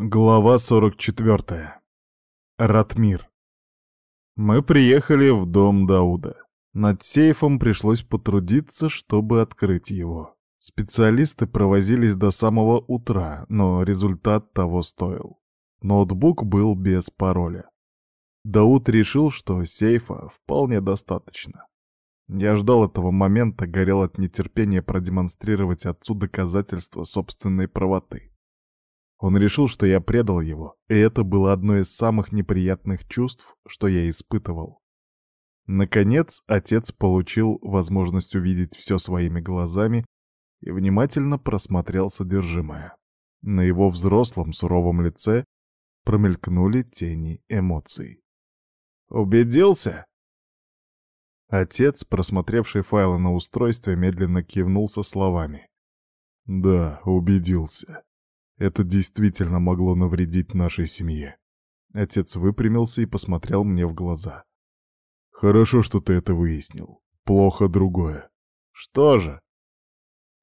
Глава 44. Ратмир. Мы приехали в дом Дауда. Над сейфом пришлось потрудиться, чтобы открыть его. Специалисты провозились до самого утра, но результат того стоил. Ноутбук был без пароля. Дауд решил, что сейфа вполне достаточно. Я ждал этого момента, горел от нетерпения продемонстрировать отцу доказательства собственной правоты. Он решил, что я предал его, и это было одно из самых неприятных чувств, что я испытывал. Наконец, отец получил возможность увидеть все своими глазами и внимательно просмотрел содержимое. На его взрослом суровом лице промелькнули тени эмоций. «Убедился?» Отец, просмотревший файлы на устройстве, медленно кивнул со словами. «Да, убедился. Это действительно могло навредить нашей семье. Отец выпрямился и посмотрел мне в глаза. Хорошо, что ты это выяснил. Плохо другое. Что же?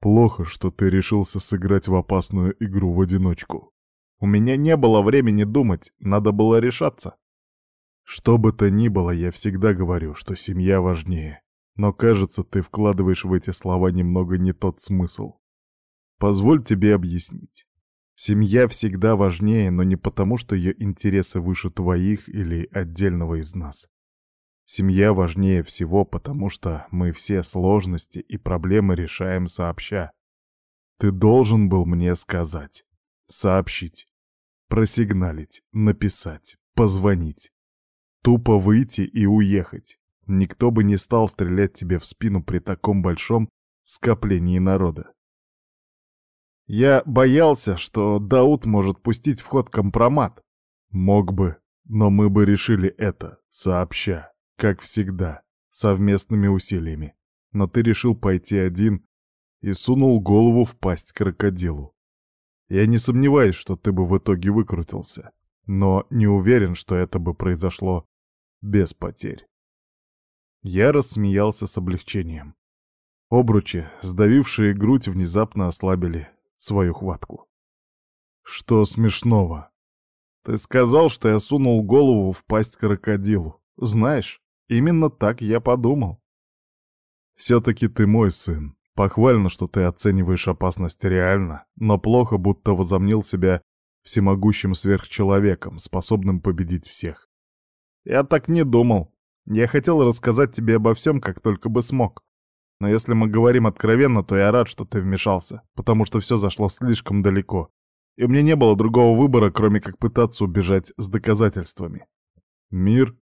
Плохо, что ты решился сыграть в опасную игру в одиночку. У меня не было времени думать, надо было решаться. Что бы то ни было, я всегда говорю, что семья важнее. Но кажется, ты вкладываешь в эти слова немного не тот смысл. Позволь тебе объяснить. Семья всегда важнее, но не потому, что ее интересы выше твоих или отдельного из нас. Семья важнее всего, потому что мы все сложности и проблемы решаем сообща. Ты должен был мне сказать, сообщить, просигналить, написать, позвонить. Тупо выйти и уехать. Никто бы не стал стрелять тебе в спину при таком большом скоплении народа. Я боялся, что Дауд может пустить в ход компромат. Мог бы, но мы бы решили это, сообща, как всегда, совместными усилиями. Но ты решил пойти один и сунул голову в пасть крокодилу. Я не сомневаюсь, что ты бы в итоге выкрутился, но не уверен, что это бы произошло без потерь. Я рассмеялся с облегчением. Обручи, сдавившие грудь, внезапно ослабили, свою хватку. «Что смешного?» «Ты сказал, что я сунул голову в пасть крокодилу. Знаешь, именно так я подумал». «Все-таки ты мой сын. Похвально, что ты оцениваешь опасность реально, но плохо, будто возомнил себя всемогущим сверхчеловеком, способным победить всех. Я так не думал. Я хотел рассказать тебе обо всем, как только бы смог. Но если мы говорим откровенно, то я рад, что ты вмешался, потому что все зашло слишком далеко. И у меня не было другого выбора, кроме как пытаться убежать с доказательствами. Мир.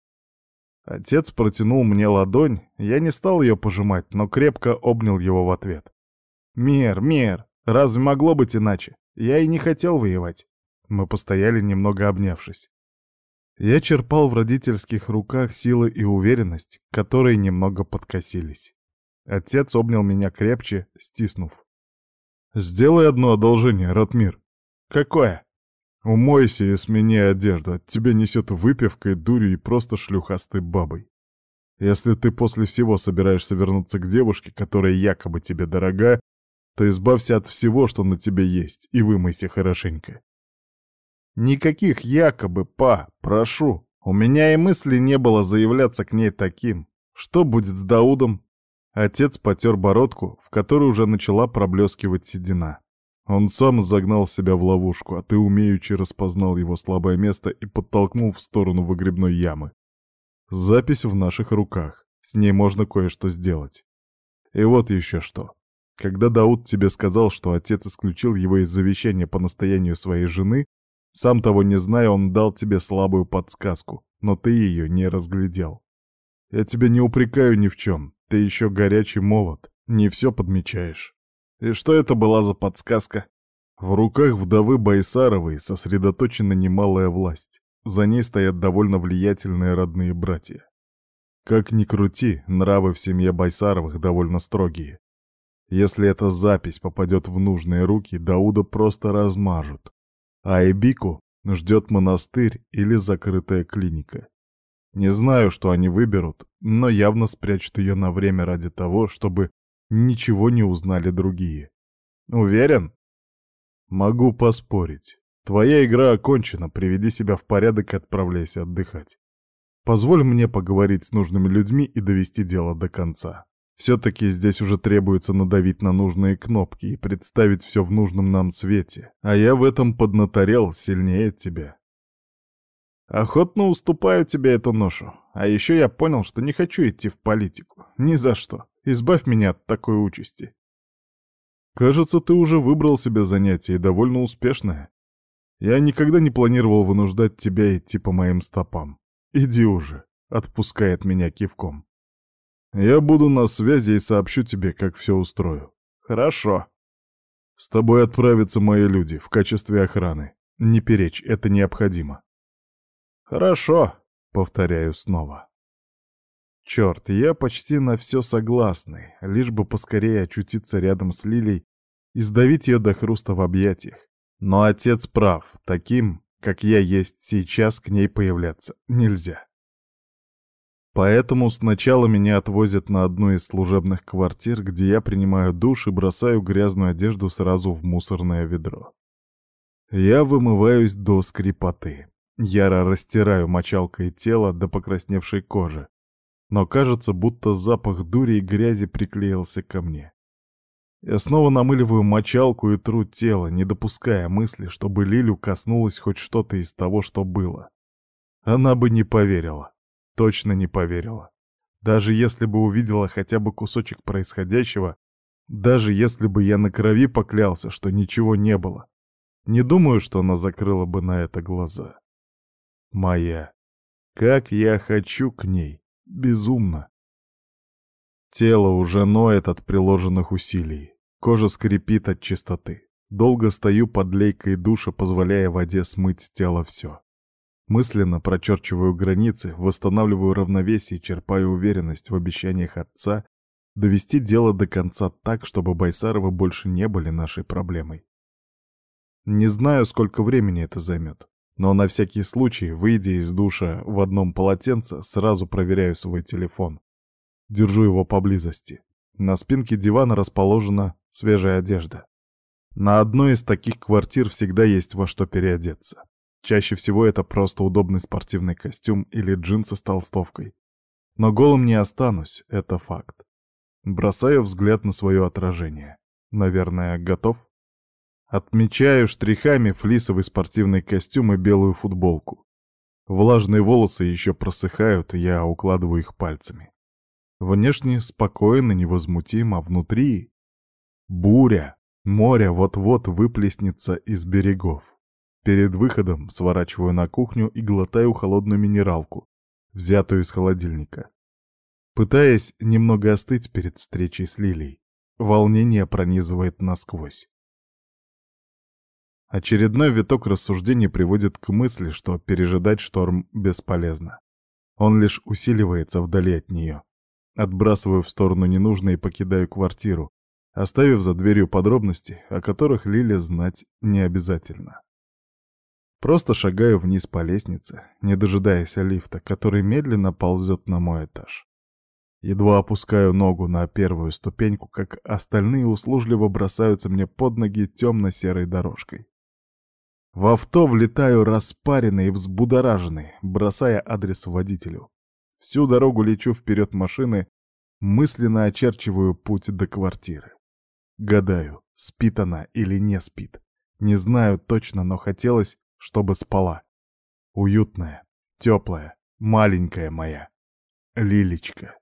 Отец протянул мне ладонь, я не стал ее пожимать, но крепко обнял его в ответ. Мир, мир, разве могло быть иначе? Я и не хотел воевать. Мы постояли, немного обнявшись. Я черпал в родительских руках силы и уверенность, которые немного подкосились. Отец обнял меня крепче, стиснув. «Сделай одно одолжение, Ратмир». «Какое?» «Умойся и смени одежду, от тебя несет выпивкой, дурью и просто шлюхастой бабой. Если ты после всего собираешься вернуться к девушке, которая якобы тебе дорога, то избавься от всего, что на тебе есть, и вымойся хорошенько». «Никаких якобы, па, прошу. У меня и мысли не было заявляться к ней таким. Что будет с Даудом? Отец потер бородку, в которой уже начала проблескивать седина. Он сам загнал себя в ловушку, а ты умеючи распознал его слабое место и подтолкнул в сторону выгребной ямы. Запись в наших руках. С ней можно кое-что сделать. И вот еще что. Когда Дауд тебе сказал, что отец исключил его из завещания по настоянию своей жены, сам того не зная, он дал тебе слабую подсказку, но ты ее не разглядел. Я тебя не упрекаю ни в чем. Ты еще горячий молод, не все подмечаешь. И что это была за подсказка? В руках вдовы Байсаровой сосредоточена немалая власть. За ней стоят довольно влиятельные родные братья. Как ни крути, нравы в семье Байсаровых довольно строгие. Если эта запись попадет в нужные руки, Дауда просто размажут. А Эбику ждет монастырь или закрытая клиника. Не знаю, что они выберут, но явно спрячут ее на время ради того, чтобы ничего не узнали другие. Уверен? Могу поспорить. Твоя игра окончена, приведи себя в порядок и отправляйся отдыхать. Позволь мне поговорить с нужными людьми и довести дело до конца. Все-таки здесь уже требуется надавить на нужные кнопки и представить все в нужном нам свете, а я в этом поднаторел сильнее тебя. Охотно уступаю тебе эту ношу. А еще я понял, что не хочу идти в политику. Ни за что. Избавь меня от такой участи. Кажется, ты уже выбрал себе занятие и довольно успешное. Я никогда не планировал вынуждать тебя идти по моим стопам. Иди уже, отпускает меня кивком. Я буду на связи и сообщу тебе, как все устрою. Хорошо. С тобой отправятся мои люди в качестве охраны. Не перечь, это необходимо. «Хорошо», — повторяю снова. Черт, я почти на все согласный, лишь бы поскорее очутиться рядом с Лилей и сдавить ее до хруста в объятиях. Но отец прав, таким, как я есть сейчас, к ней появляться нельзя. Поэтому сначала меня отвозят на одну из служебных квартир, где я принимаю душ и бросаю грязную одежду сразу в мусорное ведро. Я вымываюсь до скрипоты. Яро растираю мочалкой тело до покрасневшей кожи. Но кажется, будто запах дури и грязи приклеился ко мне. Я снова намыливаю мочалку и тру тело, не допуская мысли, чтобы Лилю коснулось хоть что-то из того, что было. Она бы не поверила. Точно не поверила. Даже если бы увидела хотя бы кусочек происходящего, даже если бы я на крови поклялся, что ничего не было, не думаю, что она закрыла бы на это глаза моя. Как я хочу к ней. Безумно. Тело уже ноет от приложенных усилий. Кожа скрипит от чистоты. Долго стою под лейкой душа, позволяя воде смыть с тела все. Мысленно прочерчиваю границы, восстанавливаю равновесие, черпаю уверенность в обещаниях отца довести дело до конца так, чтобы Байсарова больше не были нашей проблемой. Не знаю, сколько времени это займет но на всякий случай, выйдя из душа в одном полотенце, сразу проверяю свой телефон. Держу его поблизости. На спинке дивана расположена свежая одежда. На одной из таких квартир всегда есть во что переодеться. Чаще всего это просто удобный спортивный костюм или джинсы с толстовкой. Но голым не останусь, это факт. Бросаю взгляд на свое отражение. Наверное, готов? Отмечаю штрихами флисовый спортивный костюм и белую футболку. Влажные волосы еще просыхают, я укладываю их пальцами. Внешне спокойно, невозмутимо, а внутри... Буря! Море вот-вот выплеснется из берегов. Перед выходом сворачиваю на кухню и глотаю холодную минералку, взятую из холодильника. Пытаясь немного остыть перед встречей с Лилией, волнение пронизывает насквозь. Очередной виток рассуждений приводит к мысли, что пережидать шторм бесполезно. Он лишь усиливается вдали от нее. Отбрасываю в сторону ненужное и покидаю квартиру, оставив за дверью подробности, о которых Лиле знать не обязательно. Просто шагаю вниз по лестнице, не дожидаясь лифта, который медленно ползет на мой этаж. Едва опускаю ногу на первую ступеньку, как остальные услужливо бросаются мне под ноги темно-серой дорожкой. В авто влетаю распаренный и взбудораженный, бросая адрес водителю. Всю дорогу лечу вперед машины, мысленно очерчиваю путь до квартиры. Гадаю, спит она или не спит. Не знаю точно, но хотелось, чтобы спала. Уютная, теплая, маленькая моя. Лилечка.